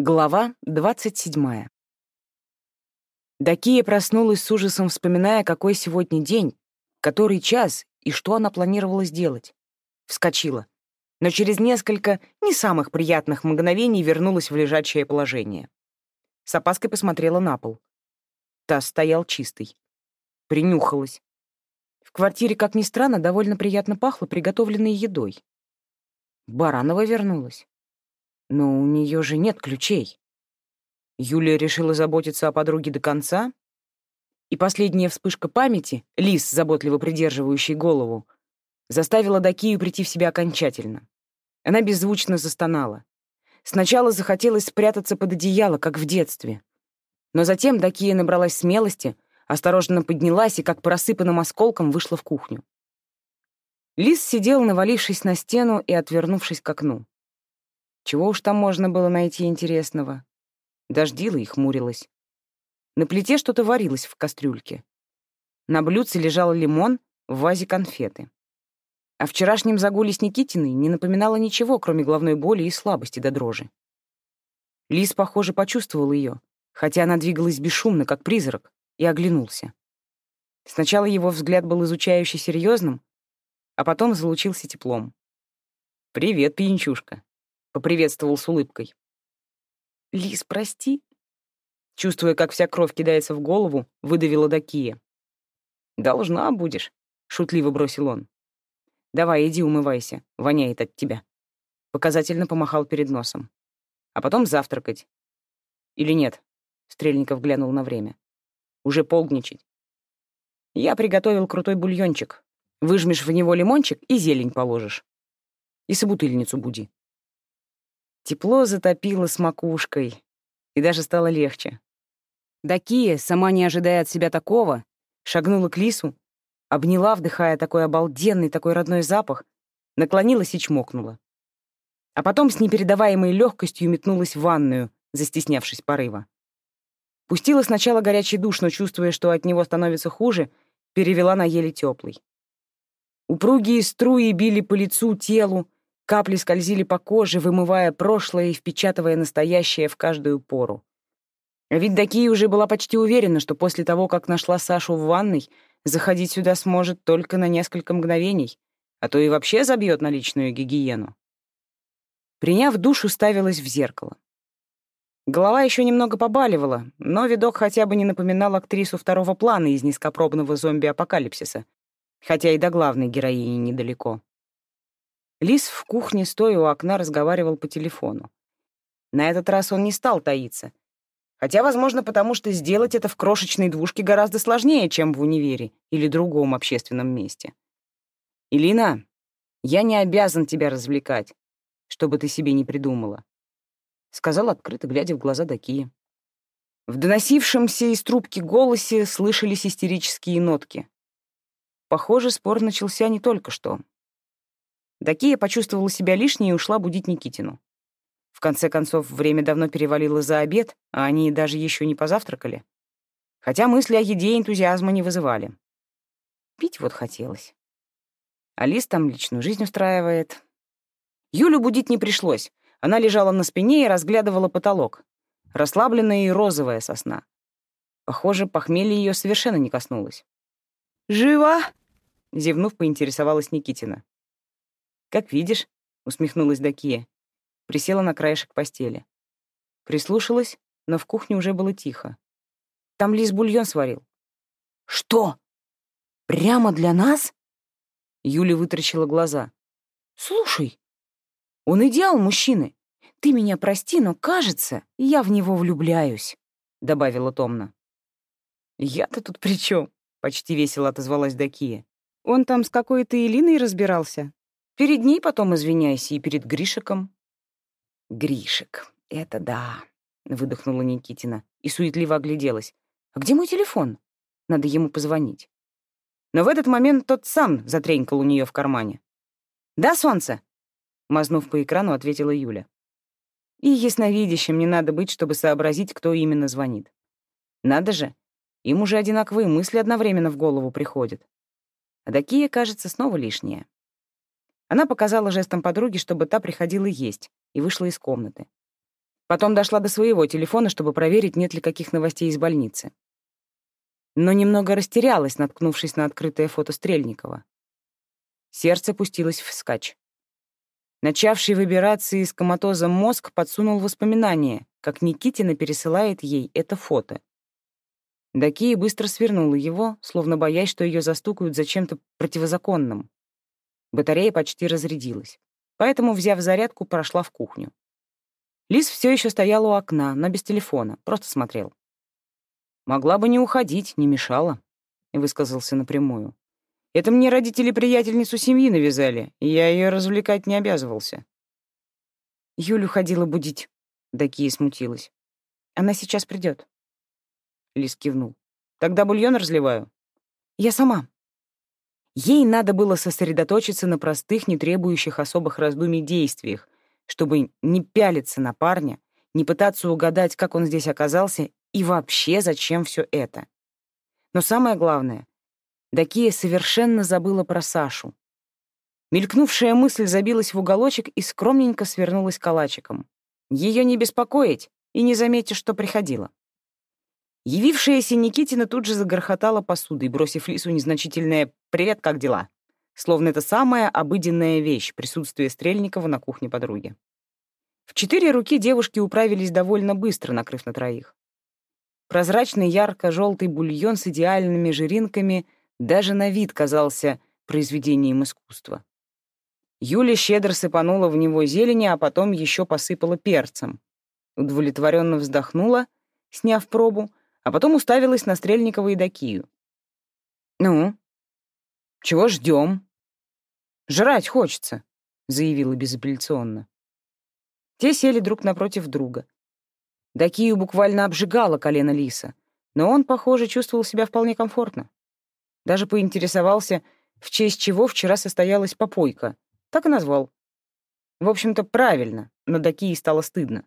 Глава двадцать седьмая. Дакия проснулась с ужасом, вспоминая, какой сегодня день, который час и что она планировала сделать. Вскочила, но через несколько не самых приятных мгновений вернулась в лежачее положение. С опаской посмотрела на пол. Таз стоял чистый. Принюхалась. В квартире, как ни странно, довольно приятно пахло приготовленной едой. Баранова вернулась. Но у нее же нет ключей. Юлия решила заботиться о подруге до конца, и последняя вспышка памяти, лис, заботливо придерживающий голову, заставила Дакию прийти в себя окончательно. Она беззвучно застонала. Сначала захотелось спрятаться под одеяло, как в детстве. Но затем Дакия набралась смелости, осторожно поднялась и, как по осколкам, вышла в кухню. Лис сидел, навалившись на стену и отвернувшись к окну. Чего уж там можно было найти интересного? Дождила и хмурилась. На плите что-то варилось в кастрюльке. На блюдце лежал лимон, в вазе конфеты. О вчерашнем загуле с Никитиной не напоминало ничего, кроме головной боли и слабости до дрожи. Лис, похоже, почувствовал ее, хотя она двигалась бесшумно, как призрак, и оглянулся. Сначала его взгляд был изучающе серьезным, а потом залучился теплом. «Привет, пьянчушка», — поприветствовал с улыбкой. «Лис, прости», чувствуя, как вся кровь кидается в голову, выдавила Дакия. «Должна будешь», — шутливо бросил он. «Давай, иди умывайся, воняет от тебя». Показательно помахал перед носом. «А потом завтракать». «Или нет?» — Стрельников глянул на время. «Уже полдничать». «Я приготовил крутой бульончик. Выжмешь в него лимончик и зелень положишь. И собутыльницу буди». Тепло затопило с макушкой, и даже стало легче. Дакия, сама не ожидая от себя такого, шагнула к лису, обняла, вдыхая такой обалденный, такой родной запах, наклонилась и чмокнула. А потом с непередаваемой легкостью метнулась в ванную, застеснявшись порыва. Пустила сначала горячий душ, но, чувствуя, что от него становится хуже, перевела на еле теплый. Упругие струи били по лицу, телу, Капли скользили по коже, вымывая прошлое и впечатывая настоящее в каждую пору. Ведь Дакия уже была почти уверена, что после того, как нашла Сашу в ванной, заходить сюда сможет только на несколько мгновений, а то и вообще забьет на личную гигиену. Приняв душ, уставилась в зеркало. Голова еще немного побаливала, но видок хотя бы не напоминал актрису второго плана из низкопробного зомби-апокалипсиса, хотя и до главной героини недалеко. Лис в кухне, стоя у окна, разговаривал по телефону. На этот раз он не стал таиться. Хотя, возможно, потому что сделать это в крошечной двушке гораздо сложнее, чем в универе или другом общественном месте. «Илина, я не обязан тебя развлекать, чтобы ты себе не придумала», — сказал открыто, глядя в глаза Дакии. В доносившемся из трубки голосе слышались истерические нотки. Похоже, спор начался не только что. Дакия почувствовала себя лишней и ушла будить Никитину. В конце концов, время давно перевалило за обед, а они даже еще не позавтракали. Хотя мысли о еде энтузиазма не вызывали. Пить вот хотелось. Алис там личную жизнь устраивает. Юлю будить не пришлось. Она лежала на спине и разглядывала потолок. Расслабленная и розовая сосна. Похоже, похмелье ее совершенно не коснулось. «Жива?» — зевнув, поинтересовалась Никитина. «Как видишь», — усмехнулась Дакия. Присела на краешек постели. Прислушалась, но в кухне уже было тихо. Там Лис бульон сварил. «Что? Прямо для нас?» Юля вытрачила глаза. «Слушай, он идеал мужчины. Ты меня прости, но, кажется, я в него влюбляюсь», — добавила томно. «Я-то тут при чем? почти весело отозвалась Дакия. «Он там с какой-то Элиной разбирался?» Перед ней потом извиняйся и перед Гришиком. Гришек, это да, выдохнула Никитина и суетливо огляделась. А где мой телефон? Надо ему позвонить. Но в этот момент тот сам затренькал у нее в кармане. «Да, солнце?» Мазнув по экрану, ответила Юля. И ясновидящим не надо быть, чтобы сообразить, кто именно звонит. Надо же, им уже одинаковые мысли одновременно в голову приходят. А такие, кажется, снова лишние. Она показала жестом подруге, чтобы та приходила есть, и вышла из комнаты. Потом дошла до своего телефона, чтобы проверить, нет ли каких новостей из больницы. Но немного растерялась, наткнувшись на открытое фото Стрельникова. Сердце пустилось вскачь. Начавший выбираться из коматоза мозг подсунул воспоминания, как Никитина пересылает ей это фото. Дакия быстро свернула его, словно боясь, что ее застукают за чем-то противозаконным. Батарея почти разрядилась, поэтому, взяв зарядку, прошла в кухню. Лис все еще стоял у окна, но без телефона, просто смотрел. «Могла бы не уходить, не мешала», — высказался напрямую. «Это мне родители приятельницу семьи навязали, и я ее развлекать не обязывался». Юлю ходила будить. Дакия смутилась. «Она сейчас придет. Лис кивнул. «Тогда бульон разливаю». «Я сама». Ей надо было сосредоточиться на простых, не требующих особых раздумий действиях, чтобы не пялиться на парня, не пытаться угадать, как он здесь оказался и вообще зачем все это. Но самое главное, Дакия совершенно забыла про Сашу. Мелькнувшая мысль забилась в уголочек и скромненько свернулась калачиком. Ее не беспокоить и не заметишь, что приходила. Явившаяся Никитина тут же загорхотала посудой, бросив Лису незначительное «Привет, как дела?», словно это самая обыденная вещь — присутствие Стрельникова на кухне подруги. В четыре руки девушки управились довольно быстро, накрыв на троих. Прозрачный ярко-желтый бульон с идеальными жиринками даже на вид казался произведением искусства. Юля щедро сыпанула в него зелени, а потом еще посыпала перцем. Удовлетворенно вздохнула, сняв пробу, а потом уставилась на Стрельникова и Дакию. «Ну, чего ждем? «Жрать хочется», — заявила безапелляционно. Те сели друг напротив друга. Дакию буквально обжигала колено лиса, но он, похоже, чувствовал себя вполне комфортно. Даже поинтересовался, в честь чего вчера состоялась попойка. Так и назвал. В общем-то, правильно, но Дакии стало стыдно.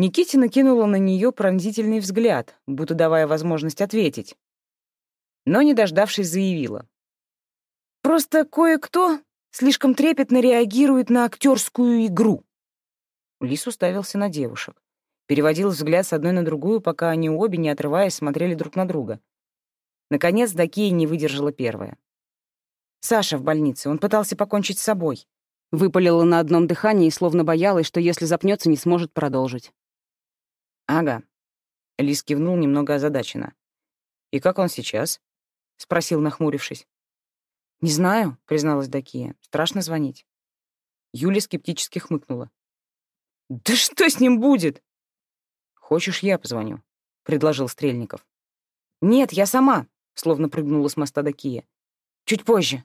Никитина кинула на нее пронзительный взгляд, будто давая возможность ответить. Но, не дождавшись, заявила. «Просто кое-кто слишком трепетно реагирует на актерскую игру». Лис уставился на девушек. Переводил взгляд с одной на другую, пока они обе, не отрываясь, смотрели друг на друга. Наконец, Дакия не выдержала первая. «Саша в больнице. Он пытался покончить с собой». Выпалила на одном дыхании, словно боялась, что если запнется, не сможет продолжить. «Ага». Лис кивнул немного озадаченно. «И как он сейчас?» — спросил, нахмурившись. «Не знаю», — призналась Дакия. «Страшно звонить». Юля скептически хмыкнула. «Да что с ним будет?» «Хочешь, я позвоню?» — предложил Стрельников. «Нет, я сама», — словно прыгнула с моста Дакия. «Чуть позже».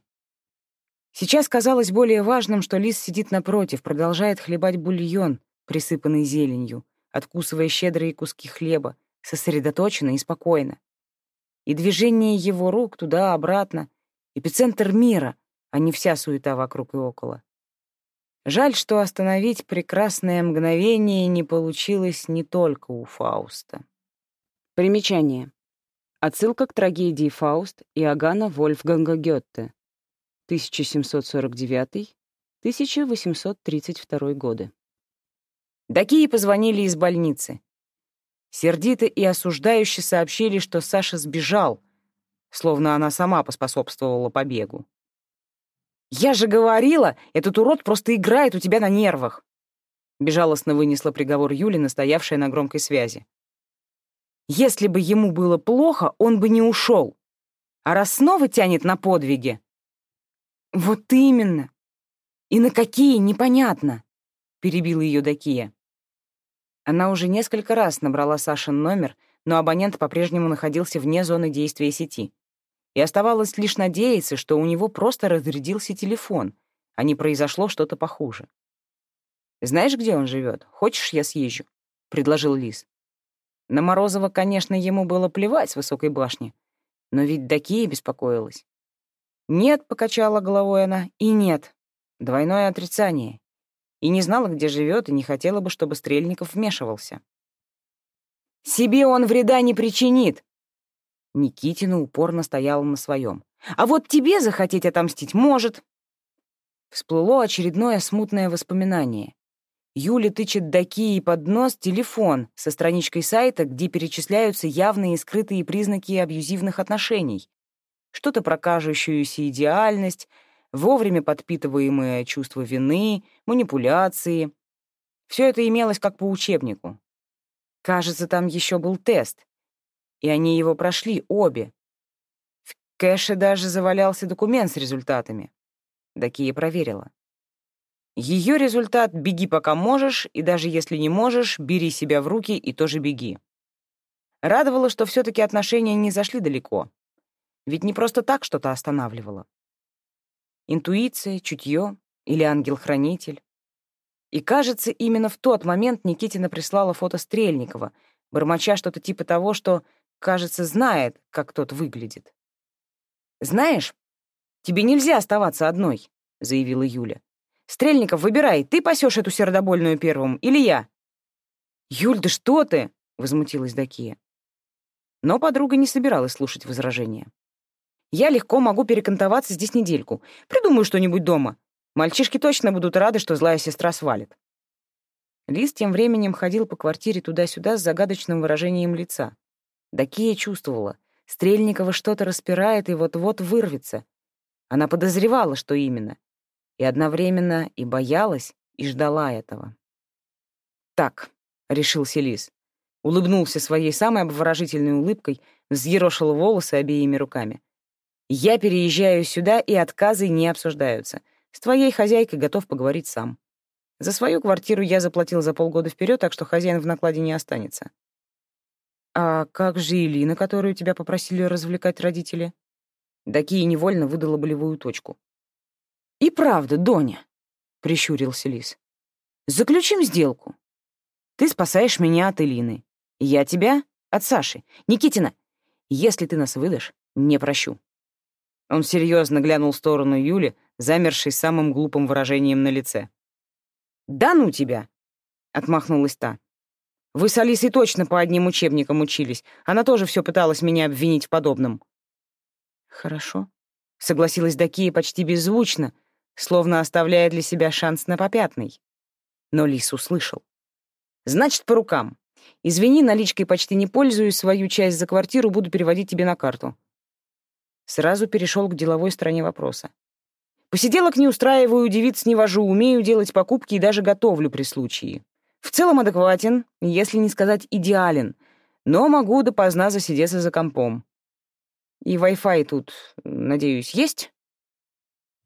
Сейчас казалось более важным, что Лис сидит напротив, продолжает хлебать бульон, присыпанный зеленью, откусывая щедрые куски хлеба, сосредоточенно и спокойно. И движение его рук туда-обратно — эпицентр мира, а не вся суета вокруг и около. Жаль, что остановить прекрасное мгновение не получилось не только у Фауста. Примечание. Отсылка к трагедии «Фауст» Иоганна Вольфганга Гетте, 1749-1832 годы. Дакии позвонили из больницы. Сердито и осуждающе сообщили, что Саша сбежал, словно она сама поспособствовала побегу. «Я же говорила, этот урод просто играет у тебя на нервах!» Безжалостно вынесла приговор Юли, настоявшая на громкой связи. «Если бы ему было плохо, он бы не ушел. А раз снова тянет на подвиги...» «Вот именно! И на какие, непонятно!» перебила ее Дакия. Она уже несколько раз набрала Сашин номер, но абонент по-прежнему находился вне зоны действия сети. И оставалось лишь надеяться, что у него просто разрядился телефон, а не произошло что-то похуже. «Знаешь, где он живет? Хочешь, я съезжу?» — предложил Лис. На Морозова, конечно, ему было плевать с высокой башни, но ведь Дакия беспокоилась. «Нет», — покачала головой она, — «и нет. Двойное отрицание и не знала, где живет, и не хотела бы, чтобы Стрельников вмешивался. «Себе он вреда не причинит!» Никитина упорно стояла на своем. «А вот тебе захотеть отомстить может!» Всплыло очередное смутное воспоминание. Юля тычет до Кии под нос телефон со страничкой сайта, где перечисляются явные и скрытые признаки абьюзивных отношений. Что-то про кажущуюся идеальность, вовремя подпитываемое чувство вины, манипуляции. Все это имелось как по учебнику. Кажется, там еще был тест, и они его прошли обе. В кэше даже завалялся документ с результатами. Дакия проверила. Ее результат — беги пока можешь, и даже если не можешь, бери себя в руки и тоже беги. Радовало, что все таки отношения не зашли далеко. Ведь не просто так что-то останавливало. Интуиция, чутье или ангел-хранитель. И, кажется, именно в тот момент Никитина прислала фото Стрельникова, бормоча что-то типа того, что, кажется, знает, как тот выглядит. «Знаешь, тебе нельзя оставаться одной», — заявила Юля. Стрельников, выбирай, ты пасешь эту сердобольную первым или я?» «Юль, да что ты!» — возмутилась Дакия. Но подруга не собиралась слушать возражения. «Я легко могу перекантоваться здесь недельку. Придумаю что-нибудь дома. Мальчишки точно будут рады, что злая сестра свалит». Лис тем временем ходил по квартире туда-сюда с загадочным выражением лица. Дакия чувствовала. Стрельникова что-то распирает и вот-вот вырвется. Она подозревала, что именно и одновременно и боялась, и ждала этого. «Так», — решил Селис, улыбнулся своей самой обворожительной улыбкой, взъерошил волосы обеими руками. «Я переезжаю сюда, и отказы не обсуждаются. С твоей хозяйкой готов поговорить сам. За свою квартиру я заплатил за полгода вперед, так что хозяин в накладе не останется». «А как же Илина, которую тебя попросили развлекать родители?» Дакия невольно выдала болевую точку. «И правда, Доня», — прищурился Лис, — «заключим сделку. Ты спасаешь меня от Элины. Я тебя от Саши. Никитина, если ты нас выдашь, не прощу». Он серьезно глянул в сторону Юли, замершей самым глупым выражением на лице. «Да ну тебя!» — отмахнулась та. «Вы с Алисой точно по одним учебникам учились. Она тоже все пыталась меня обвинить в подобном». «Хорошо», — согласилась Дакия почти беззвучно, словно оставляя для себя шанс на попятный. Но Лис услышал. «Значит, по рукам. Извини, наличкой почти не пользуюсь, свою часть за квартиру буду переводить тебе на карту». Сразу перешел к деловой стороне вопроса. Посиделок не устраиваю, девиц не вожу, умею делать покупки и даже готовлю при случае. В целом адекватен, если не сказать идеален, но могу допоздна засидеться за компом. И Wi-Fi тут, надеюсь, есть?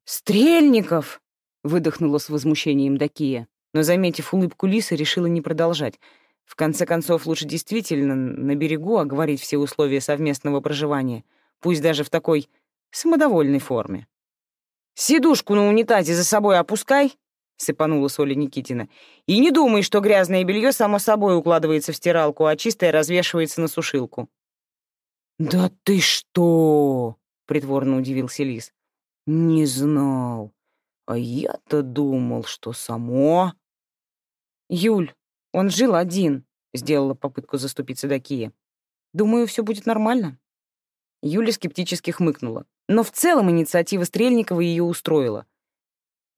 «Стрельников!» — выдохнула с возмущением Дакия, но, заметив улыбку Лисы, решила не продолжать. В конце концов, лучше действительно на берегу оговорить все условия совместного проживания, пусть даже в такой самодовольной форме. «Сидушку на унитазе за собой опускай!» — сыпанула Соля Никитина. «И не думай, что грязное белье само собой укладывается в стиралку, а чистое развешивается на сушилку». «Да ты что!» — притворно удивился Лис. Не знал. А я-то думал, что само... Юль, он жил один, сделала попытку заступиться Дакия. Думаю, все будет нормально. Юля скептически хмыкнула. Но в целом инициатива Стрельникова ее устроила.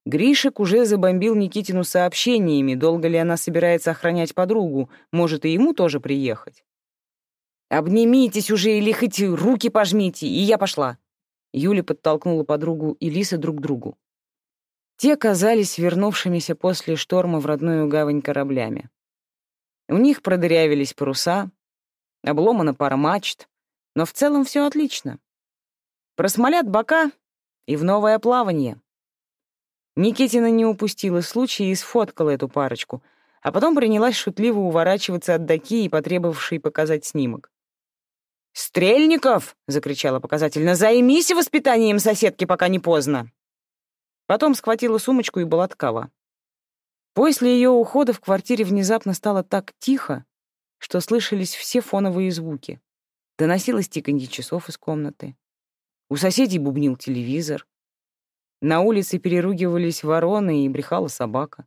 Гришек уже забомбил Никитину сообщениями, долго ли она собирается охранять подругу, может, и ему тоже приехать. «Обнимитесь уже или хоть руки пожмите, и я пошла», Юля подтолкнула подругу и Лисы друг к другу. Те казались вернувшимися после шторма в родную гавань кораблями. У них продырявились паруса, обломана пара мачт, но в целом все отлично. Просмолят бока и в новое плавание. Никитина не упустила случая и сфоткала эту парочку, а потом принялась шутливо уворачиваться от Даки и потребовавшей показать снимок. «Стрельников!» — закричала показательно. «Займись воспитанием соседки, пока не поздно!» Потом схватила сумочку и была ткава. После ее ухода в квартире внезапно стало так тихо, что слышались все фоновые звуки. Доносилось тиканье часов из комнаты. У соседей бубнил телевизор. На улице переругивались вороны и брехала собака.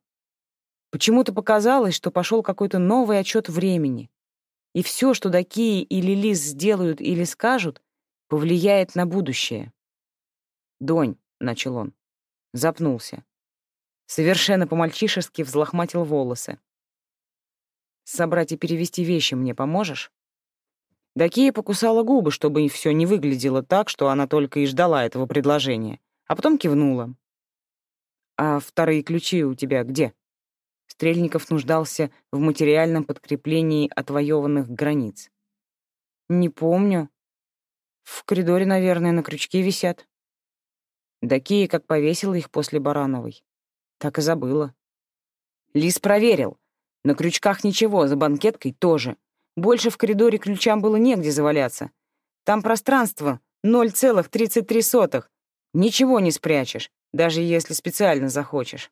Почему-то показалось, что пошел какой-то новый отчет времени, и все, что такие или Лис сделают или скажут, повлияет на будущее. «Донь», — начал он, запнулся. Совершенно по-мальчишески взлохматил волосы. «Собрать и перевести вещи мне поможешь?» Дакия покусала губы, чтобы все не выглядело так, что она только и ждала этого предложения, а потом кивнула. «А вторые ключи у тебя где?» Стрельников нуждался в материальном подкреплении отвоеванных границ. «Не помню. В коридоре, наверное, на крючке висят». Дакия как повесила их после Барановой. Так и забыла. Лис проверил. На крючках ничего, за банкеткой тоже. Больше в коридоре ключам было негде заваляться. Там пространство 0,33. Ничего не спрячешь, даже если специально захочешь.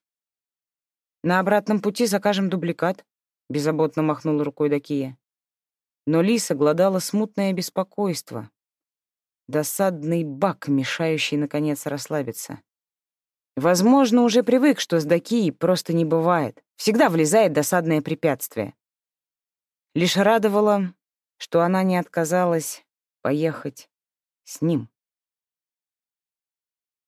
На обратном пути закажем дубликат, беззаботно махнула рукой Дакия. Но Лиса гладала смутное беспокойство. Досадный бак, мешающий, наконец, расслабиться. Возможно, уже привык, что с Дакией просто не бывает. Всегда влезает досадное препятствие. Лишь радовало, что она не отказалась поехать с ним.